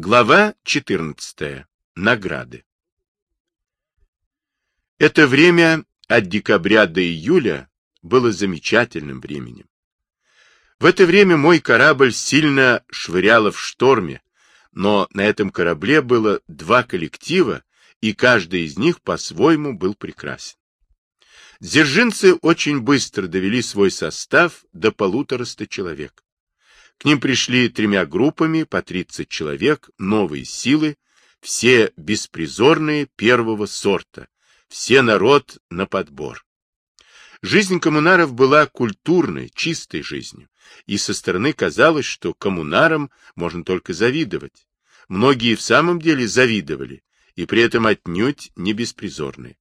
Глава 14. Награды. Это время от декабря до июля было замечательным временем. В это время мой корабль сильно швыряло в шторме, но на этом корабле было два коллектива, и каждый из них по-своему был прекрасен. Дзержинцы очень быстро довели свой состав до полутораста человек. К ним пришли тремя группами по 30 человек, новые силы, все беспризорные первого сорта, все народ на подбор. Жизнь коммунаров была культурной, чистой жизнью, и со стороны казалось, что коммунарам можно только завидовать. Многие в самом деле завидовали, и при этом отнюдь не беспризорные.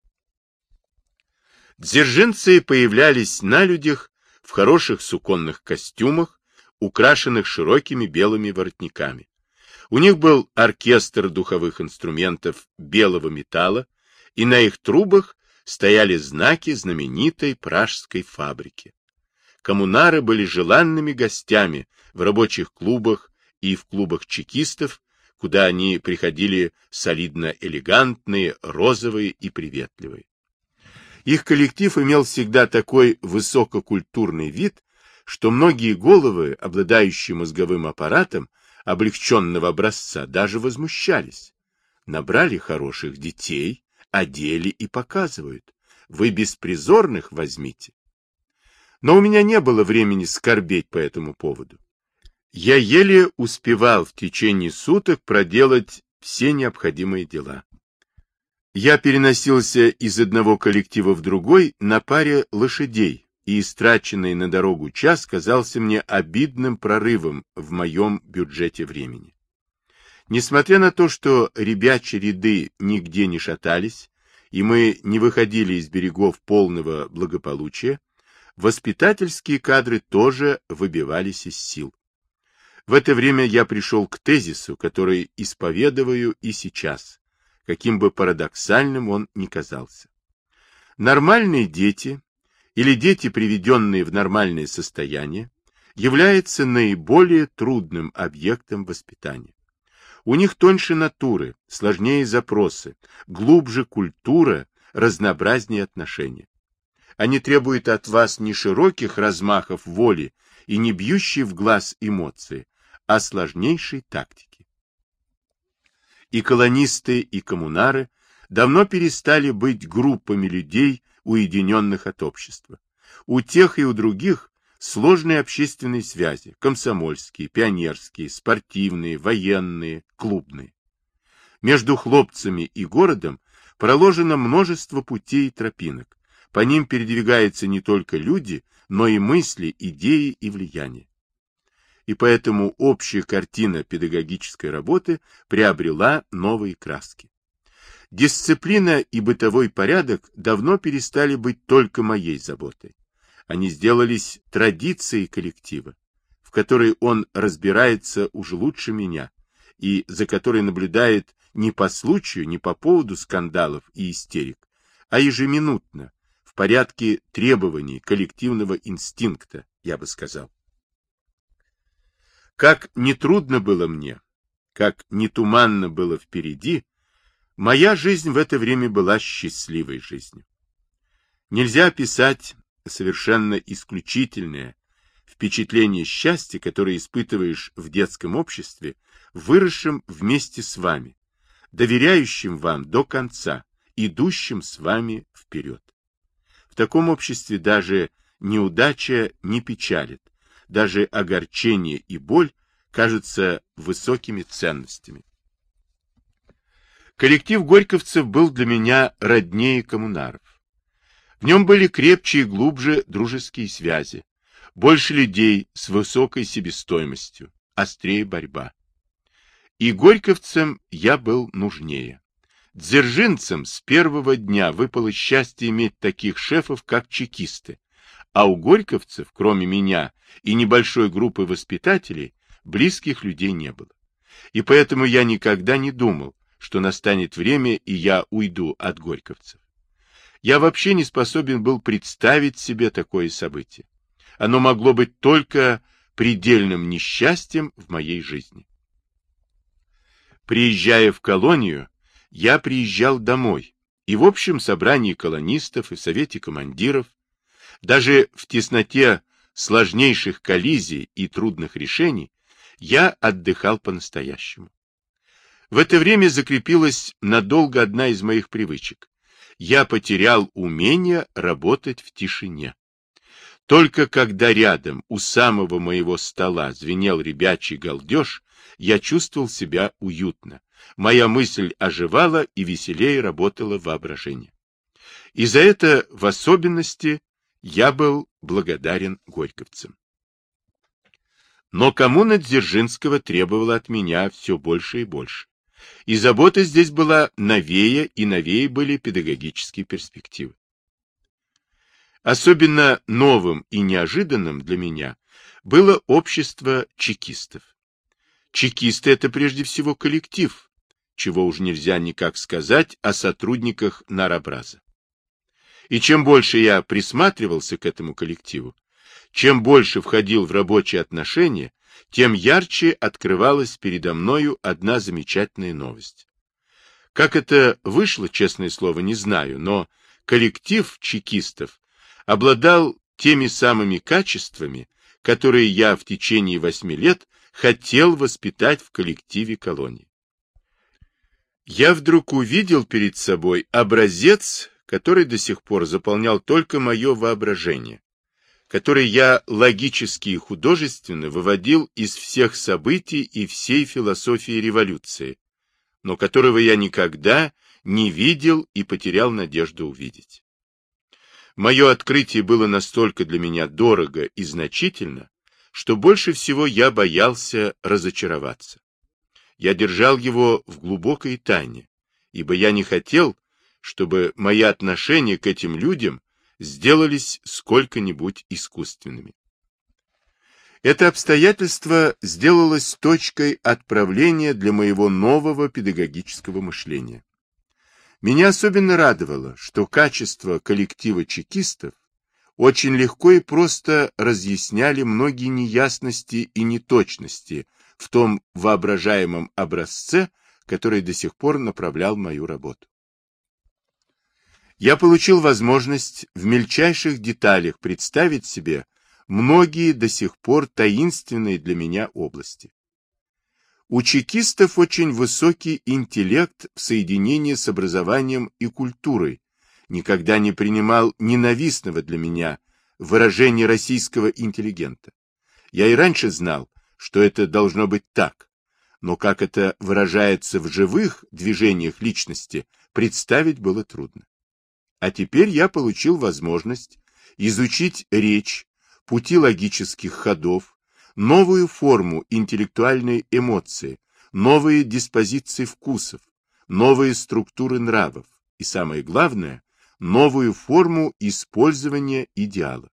Дзержинцы появлялись на людях в хороших суконных костюмах, украшенных широкими белыми воротниками. У них был оркестр духовых инструментов белого металла, и на их трубах стояли знаки знаменитой пражской фабрики. Коммунары были желанными гостями в рабочих клубах и в клубах чекистов, куда они приходили солидно элегантные, розовые и приветливые. Их коллектив имел всегда такой высококультурный вид, что многие головы, обладающие мозговым аппаратом облегченного образца, даже возмущались. Набрали хороших детей, одели и показывают. Вы беспризорных возьмите. Но у меня не было времени скорбеть по этому поводу. Я еле успевал в течение суток проделать все необходимые дела. Я переносился из одного коллектива в другой на паре лошадей, и истраченный на дорогу час казался мне обидным прорывом в моем бюджете времени. Несмотря на то, что ребячьи ряды нигде не шатались, и мы не выходили из берегов полного благополучия, воспитательские кадры тоже выбивались из сил. В это время я пришел к тезису, который исповедую и сейчас, каким бы парадоксальным он ни казался. Нормальные дети или дети, приведенные в нормальное состояние, является наиболее трудным объектом воспитания. У них тоньше натуры, сложнее запросы, глубже культура, разнообразнее отношения. Они требуют от вас не широких размахов воли и не бьющей в глаз эмоции, а сложнейшей тактики. И колонисты, и коммунары давно перестали быть группами людей, уединенных от общества. У тех и у других сложные общественные связи, комсомольские, пионерские, спортивные, военные, клубные. Между хлопцами и городом проложено множество путей и тропинок. По ним передвигаются не только люди, но и мысли, идеи и влияния. И поэтому общая картина педагогической работы приобрела новые краски. Дисциплина и бытовой порядок давно перестали быть только моей заботой. Они сделались традицией коллектива, в которой он разбирается уже лучше меня, и за которой наблюдает не по случаю, не по поводу скандалов и истерик, а ежеминутно, в порядке требований коллективного инстинкта, я бы сказал. Как нетрудно было мне, как нетуманно было впереди, Моя жизнь в это время была счастливой жизнью. Нельзя описать совершенно исключительное впечатление счастья, которое испытываешь в детском обществе, выросшем вместе с вами, доверяющим вам до конца, идущим с вами вперед. В таком обществе даже неудача не печалит, даже огорчение и боль кажутся высокими ценностями. Коллектив горьковцев был для меня роднее коммунаров. В нем были крепче и глубже дружеские связи, больше людей с высокой себестоимостью, острее борьба. И горьковцам я был нужнее. Дзержинцам с первого дня выпало счастье иметь таких шефов, как чекисты, а у горьковцев, кроме меня и небольшой группы воспитателей, близких людей не было. И поэтому я никогда не думал, что настанет время, и я уйду от горьковцев. Я вообще не способен был представить себе такое событие. Оно могло быть только предельным несчастьем в моей жизни. Приезжая в колонию, я приезжал домой, и в общем собрании колонистов и совете командиров, даже в тесноте сложнейших коллизий и трудных решений, я отдыхал по-настоящему. В это время закрепилась надолго одна из моих привычек. Я потерял умение работать в тишине. Только когда рядом, у самого моего стола, звенел ребячий галдеж, я чувствовал себя уютно. Моя мысль оживала и веселее работало воображение. И за это в особенности я был благодарен горьковцам. Но коммуна Дзержинского требовала от меня все больше и больше. И забота здесь была новее, и новее были педагогические перспективы. Особенно новым и неожиданным для меня было общество чекистов. Чекисты — это прежде всего коллектив, чего уж нельзя никак сказать о сотрудниках Нарабраза. И чем больше я присматривался к этому коллективу, чем больше входил в рабочие отношения, тем ярче открывалась передо мною одна замечательная новость. Как это вышло, честное слово, не знаю, но коллектив чекистов обладал теми самыми качествами, которые я в течение восьми лет хотел воспитать в коллективе колонии. Я вдруг увидел перед собой образец, который до сих пор заполнял только мое воображение, который я логически и художественно выводил из всех событий и всей философии революции, но которого я никогда не видел и потерял надежду увидеть. Мое открытие было настолько для меня дорого и значительно, что больше всего я боялся разочароваться. Я держал его в глубокой тайне, ибо я не хотел, чтобы мои отношения к этим людям сделались сколько-нибудь искусственными. Это обстоятельство сделалось точкой отправления для моего нового педагогического мышления. Меня особенно радовало, что качество коллектива чекистов очень легко и просто разъясняли многие неясности и неточности в том воображаемом образце, который до сих пор направлял мою работу. Я получил возможность в мельчайших деталях представить себе многие до сих пор таинственные для меня области. У чекистов очень высокий интеллект в соединении с образованием и культурой. Никогда не принимал ненавистного для меня выражения российского интеллигента. Я и раньше знал, что это должно быть так, но как это выражается в живых движениях личности, представить было трудно. А теперь я получил возможность изучить речь, пути логических ходов, новую форму интеллектуальной эмоции, новые диспозиции вкусов, новые структуры нравов и, самое главное, новую форму использования идеала.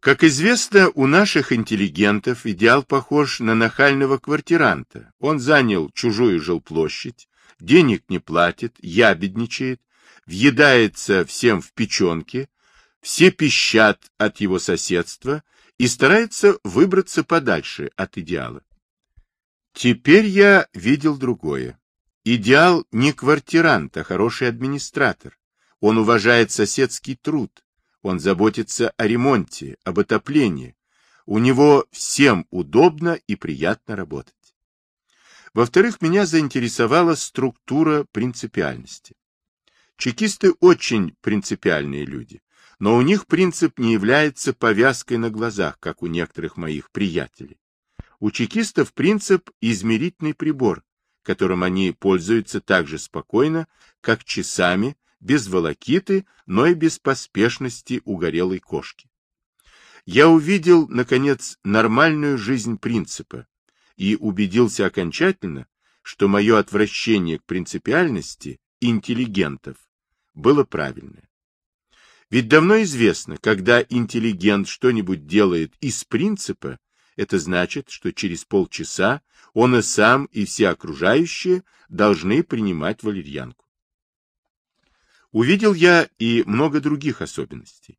Как известно, у наших интеллигентов идеал похож на нахального квартиранта. Он занял чужую жилплощадь, денег не платит, ябедничает, въедается всем в печенке, все пищат от его соседства и старается выбраться подальше от идеала. Теперь я видел другое. Идеал не квартирант, а хороший администратор. Он уважает соседский труд, он заботится о ремонте, об отоплении. У него всем удобно и приятно работать. Во-вторых, меня заинтересовала структура принципиальности. Чекисты очень принципиальные люди но у них принцип не является повязкой на глазах, как у некоторых моих приятелей. У чекистов принцип – измерительный прибор, которым они пользуются так же спокойно, как часами, без волокиты, но и без поспешности угорелой кошки. Я увидел, наконец, нормальную жизнь принципа и убедился окончательно, что мое отвращение к принципиальности интеллигентов было правильное. Ведь давно известно, когда интеллигент что-нибудь делает из принципа, это значит, что через полчаса он и сам, и все окружающие должны принимать валерьянку. Увидел я и много других особенностей.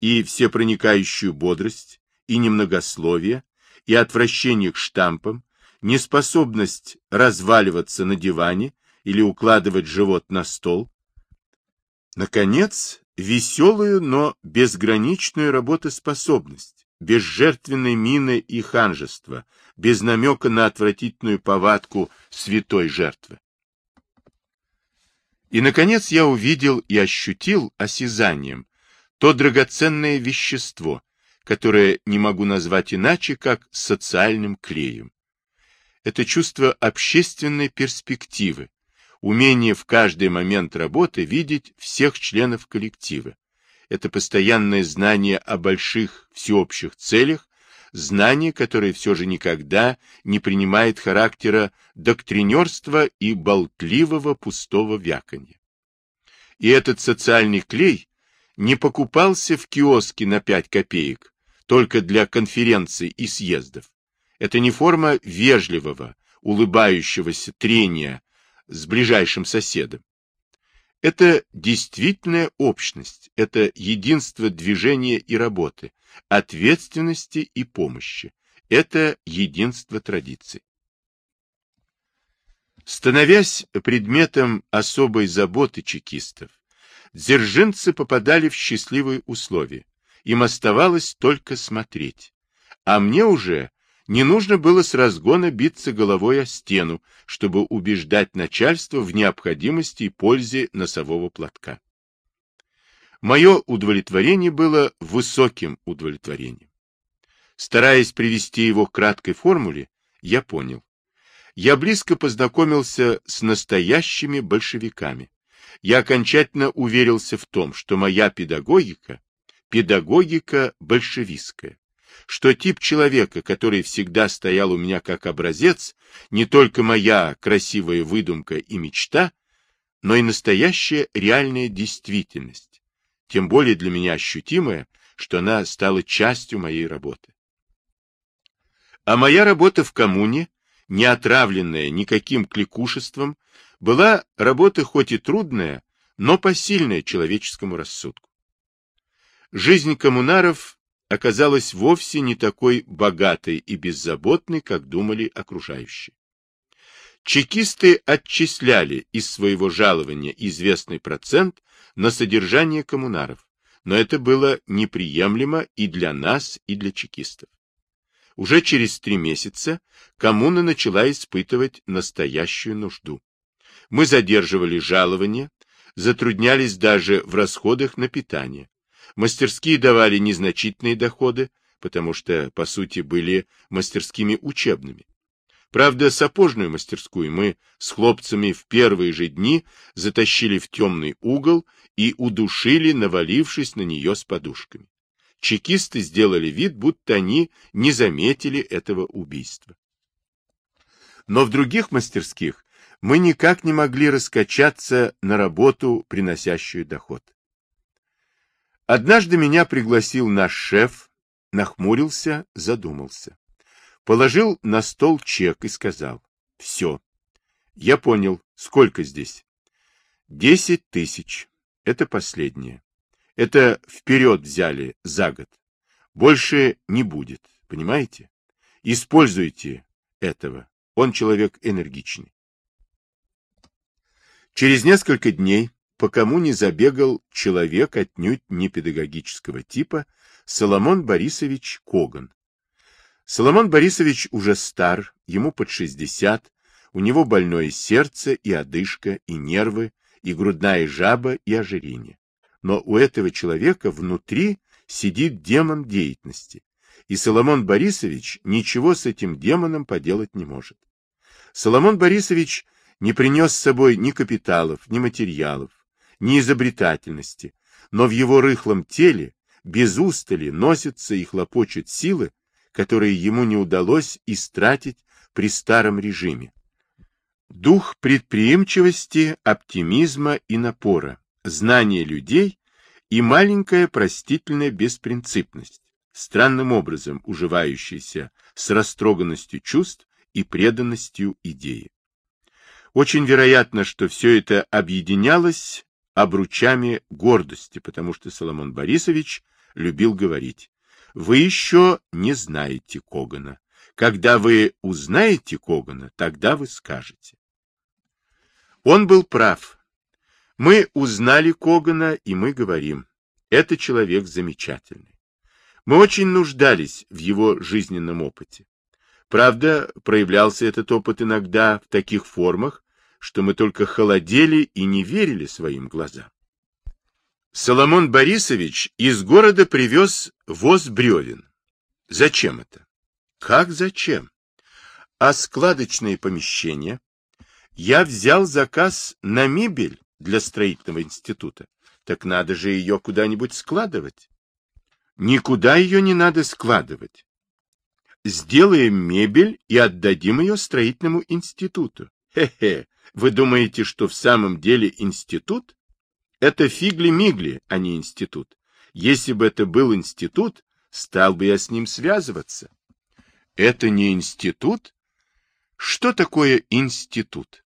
И всепроникающую бодрость, и немногословие, и отвращение к штампам, неспособность разваливаться на диване или укладывать живот на стол. Наконец, веселую, но безграничную работоспособность, без жертвенной мины и ханжества, без намека на отвратительную повадку святой жертвы. И, наконец, я увидел и ощутил осязанием то драгоценное вещество, которое не могу назвать иначе, как социальным клеем. Это чувство общественной перспективы, умение в каждый момент работы видеть всех членов коллектива. Это постоянное знание о больших всеобщих целях, знание, которое все же никогда не принимает характера доктринерства и болтливого пустого вяканья. И этот социальный клей не покупался в киоске на 5 копеек, только для конференций и съездов. Это не форма вежливого, улыбающегося трения с ближайшим соседом. Это действительная общность, это единство движения и работы, ответственности и помощи, это единство традиций. Становясь предметом особой заботы чекистов, дзержинцы попадали в счастливые условия. Им оставалось только смотреть. А мне уже не нужно было с разгона биться головой о стену, чтобы убеждать начальство в необходимости и пользе носового платка. Мое удовлетворение было высоким удовлетворением. Стараясь привести его к краткой формуле, я понял. Я близко познакомился с настоящими большевиками. Я окончательно уверился в том, что моя педагогика – педагогика большевистская что тип человека, который всегда стоял у меня как образец, не только моя красивая выдумка и мечта, но и настоящая реальная действительность, тем более для меня ощутимая, что она стала частью моей работы. А моя работа в коммуне, не отравленная никаким кликушеством, была работа хоть и трудная, но посильная человеческому рассудку. Жизнь коммунаров оказалась вовсе не такой богатой и беззаботной, как думали окружающие. Чекисты отчисляли из своего жалования известный процент на содержание коммунаров, но это было неприемлемо и для нас, и для чекистов. Уже через три месяца коммуна начала испытывать настоящую нужду. Мы задерживали жалования, затруднялись даже в расходах на питание. Мастерские давали незначительные доходы, потому что, по сути, были мастерскими учебными. Правда, сапожную мастерскую мы с хлопцами в первые же дни затащили в темный угол и удушили, навалившись на нее с подушками. Чекисты сделали вид, будто они не заметили этого убийства. Но в других мастерских мы никак не могли раскачаться на работу, приносящую доход. Однажды меня пригласил наш шеф, нахмурился, задумался. Положил на стол чек и сказал. Все. Я понял. Сколько здесь? Десять тысяч. Это последнее. Это вперед взяли за год. Больше не будет. Понимаете? Используйте этого. Он человек энергичный. Через несколько дней по кому не забегал человек отнюдь не педагогического типа, Соломон Борисович Коган. Соломон Борисович уже стар, ему под 60, у него больное сердце и одышка, и нервы, и грудная жаба, и ожирение. Но у этого человека внутри сидит демон деятельности, и Соломон Борисович ничего с этим демоном поделать не может. Соломон Борисович не принес с собой ни капиталов, ни материалов, ни изобретательности, но в его рыхлом теле без устали носятся и хлопочут силы, которые ему не удалось истратить при старом режиме. Дух предприимчивости, оптимизма и напора, знание людей и маленькая простительная беспринципность, странным образом уживающаяся с растроганностью чувств и преданностью идеи. Очень вероятно, что все это объединялось обручами гордости, потому что Соломон Борисович любил говорить, «Вы еще не знаете Когана. Когда вы узнаете Когана, тогда вы скажете. Он был прав. Мы узнали Когана, и мы говорим, это человек замечательный. Мы очень нуждались в его жизненном опыте. Правда, проявлялся этот опыт иногда в таких формах, что мы только холодели и не верили своим глазам. Соломон Борисович из города привез воз бревен. Зачем это? Как зачем? А складочные помещения? Я взял заказ на мебель для строительного института. Так надо же ее куда-нибудь складывать. Никуда ее не надо складывать. Сделаем мебель и отдадим ее строительному институту. Хе-хе, вы думаете, что в самом деле институт? Это фигли-мигли, а не институт. Если бы это был институт, стал бы я с ним связываться. Это не институт? Что такое институт?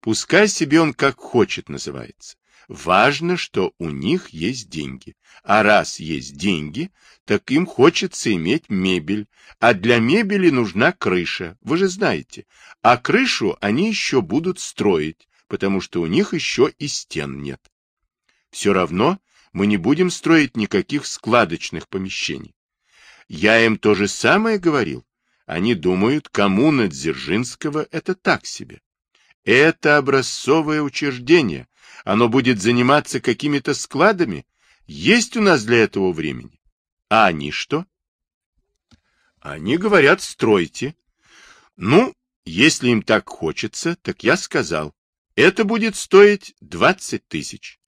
Пускай себе он как хочет называется. Важно, что у них есть деньги. А раз есть деньги, так им хочется иметь мебель. А для мебели нужна крыша, вы же знаете. А крышу они еще будут строить, потому что у них еще и стен нет. Все равно мы не будем строить никаких складочных помещений. Я им то же самое говорил. Они думают, коммуна Дзержинского — это так себе. Это образцовое учреждение. Оно будет заниматься какими-то складами. Есть у нас для этого времени. А они что? Они говорят, стройте. Ну, если им так хочется, так я сказал. Это будет стоить 20 тысяч.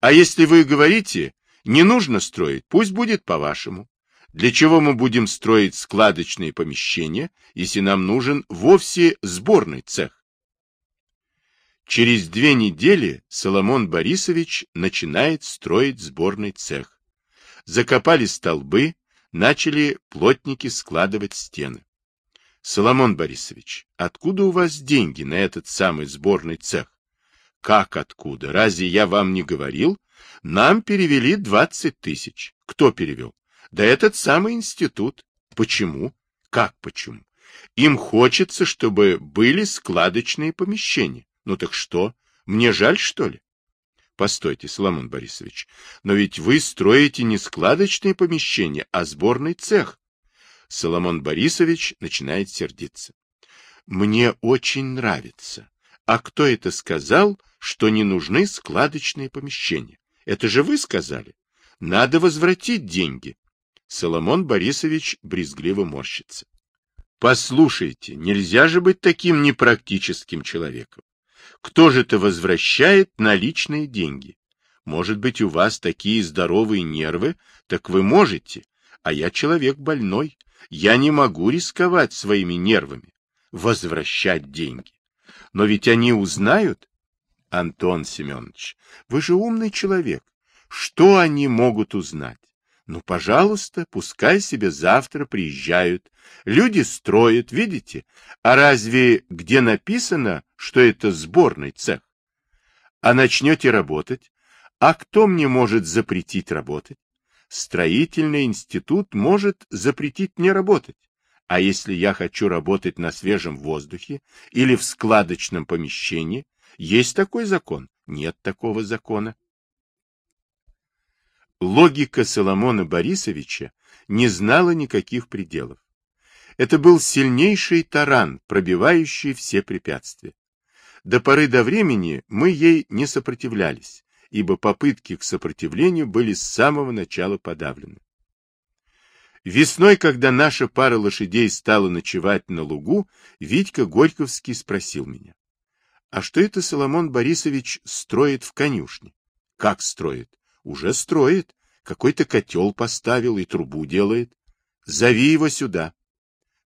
А если вы говорите, не нужно строить, пусть будет по-вашему. Для чего мы будем строить складочные помещения, если нам нужен вовсе сборный цех? Через две недели Соломон Борисович начинает строить сборный цех. Закопали столбы, начали плотники складывать стены. Соломон Борисович, откуда у вас деньги на этот самый сборный цех? Как откуда? Разве я вам не говорил? Нам перевели 20 тысяч. Кто перевел? Да этот самый институт. Почему? Как почему? Им хочется, чтобы были складочные помещения. Ну так что? Мне жаль, что ли? Постойте, Соломон Борисович, но ведь вы строите не складочные помещения, а сборный цех. Соломон Борисович начинает сердиться. Мне очень нравится. А кто это сказал, что не нужны складочные помещения? Это же вы сказали. Надо возвратить деньги. Соломон Борисович брезгливо морщится. Послушайте, нельзя же быть таким непрактическим человеком. Кто же это возвращает наличные деньги? Может быть, у вас такие здоровые нервы, так вы можете, а я человек больной. Я не могу рисковать своими нервами, возвращать деньги. Но ведь они узнают. Антон Семенович, вы же умный человек. Что они могут узнать? Ну, пожалуйста, пускай себе завтра приезжают. Люди строят, видите? А разве где написано, что это сборный цех? А начнете работать? А кто мне может запретить работать? Строительный институт может запретить мне работать. А если я хочу работать на свежем воздухе или в складочном помещении, есть такой закон? Нет такого закона. Логика Соломона Борисовича не знала никаких пределов. Это был сильнейший таран, пробивающий все препятствия. До поры до времени мы ей не сопротивлялись, ибо попытки к сопротивлению были с самого начала подавлены. Весной, когда наша пара лошадей стала ночевать на лугу, Витька Горьковский спросил меня. А что это Соломон Борисович строит в конюшне? Как строит? Уже строит. Какой-то котел поставил и трубу делает. Зови его сюда.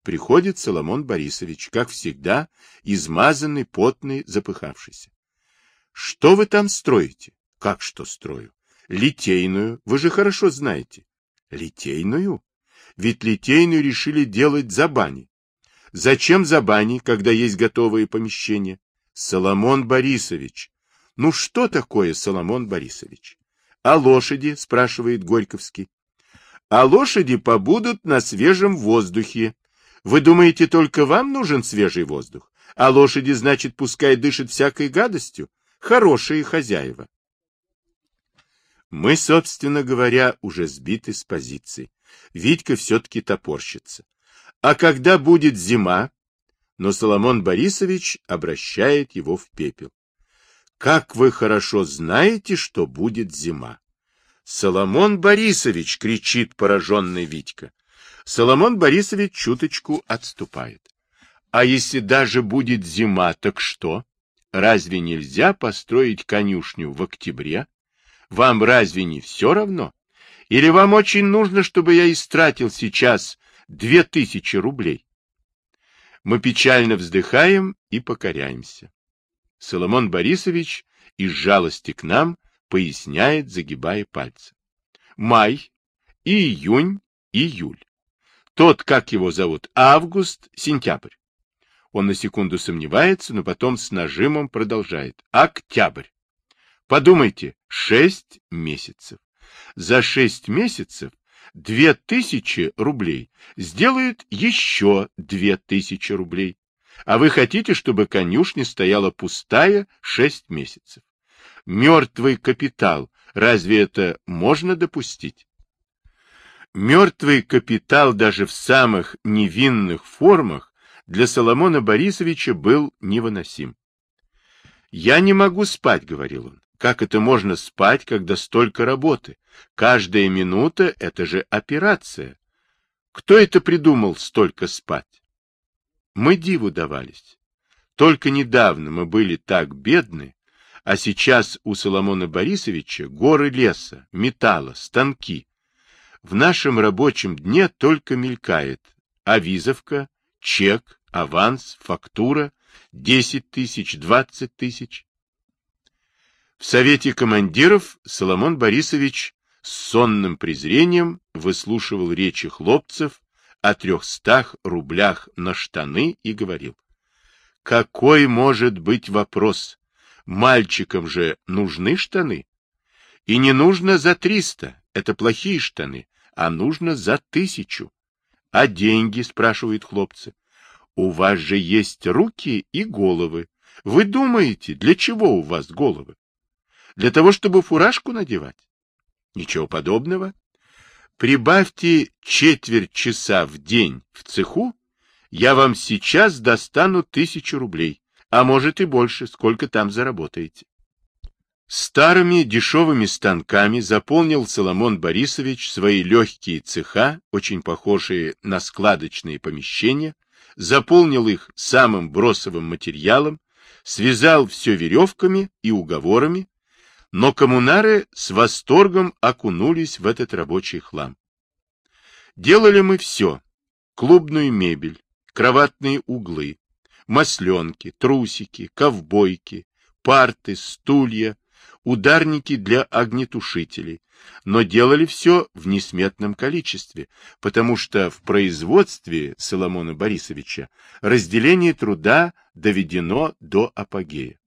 Приходит Соломон Борисович, как всегда, измазанный, потный, запыхавшийся. Что вы там строите? Как что строю? Литейную. Вы же хорошо знаете. Литейную? Ведь литейную решили делать за бани. Зачем за бани, когда есть готовые помещения? Соломон Борисович. Ну что такое Соломон Борисович? А лошади, спрашивает Горьковский. А лошади побудут на свежем воздухе. Вы думаете, только вам нужен свежий воздух? А лошади, значит, пускай дышат всякой гадостью? Хорошие хозяева. Мы, собственно говоря, уже сбиты с позиций. Витька все-таки топорщится. А когда будет зима? Но Соломон Борисович обращает его в пепел. Как вы хорошо знаете, что будет зима. Соломон Борисович, кричит пораженный Витька. Соломон Борисович чуточку отступает. А если даже будет зима, так что? Разве нельзя построить конюшню в октябре? Вам разве не все равно? Или вам очень нужно, чтобы я истратил сейчас две тысячи рублей? Мы печально вздыхаем и покоряемся. Соломон Борисович из жалости к нам поясняет, загибая пальцы. Май, и июнь, июль. Тот, как его зовут, август, сентябрь. Он на секунду сомневается, но потом с нажимом продолжает. Октябрь. Подумайте, шесть месяцев. За шесть месяцев две тысячи рублей сделают еще две тысячи рублей. А вы хотите, чтобы конюшня стояла пустая шесть месяцев? Мертвый капитал, разве это можно допустить? Мертвый капитал даже в самых невинных формах для Соломона Борисовича был невыносим. «Я не могу спать», — говорил он. «Как это можно спать, когда столько работы? Каждая минута — это же операция. Кто это придумал столько спать?» Мы диву давались. Только недавно мы были так бедны, а сейчас у Соломона Борисовича горы леса, металла, станки. В нашем рабочем дне только мелькает авизовка, чек, аванс, фактура, 10 тысяч, 20 тысяч. В Совете командиров Соломон Борисович с сонным презрением выслушивал речи хлопцев о трехстах рублях на штаны и говорил. Какой может быть вопрос? Мальчикам же нужны штаны. И не нужно за триста, это плохие штаны, а нужно за тысячу. А деньги, спрашивают хлопцы. У вас же есть руки и головы. Вы думаете, для чего у вас головы? Для того, чтобы фуражку надевать? Ничего подобного. Прибавьте четверть часа в день в цеху, я вам сейчас достану тысячу рублей, а может и больше, сколько там заработаете. Старыми дешевыми станками заполнил Соломон Борисович свои легкие цеха, очень похожие на складочные помещения, заполнил их самым бросовым материалом, связал все веревками и уговорами, но коммунары с восторгом окунулись в этот рабочий хлам. Делали мы все. Клубную мебель, кроватные углы, масленки, трусики, ковбойки, парты, стулья, ударники для огнетушителей, но делали все в несметном количестве, потому что в производстве Соломона Борисовича разделение труда доведено до апогея.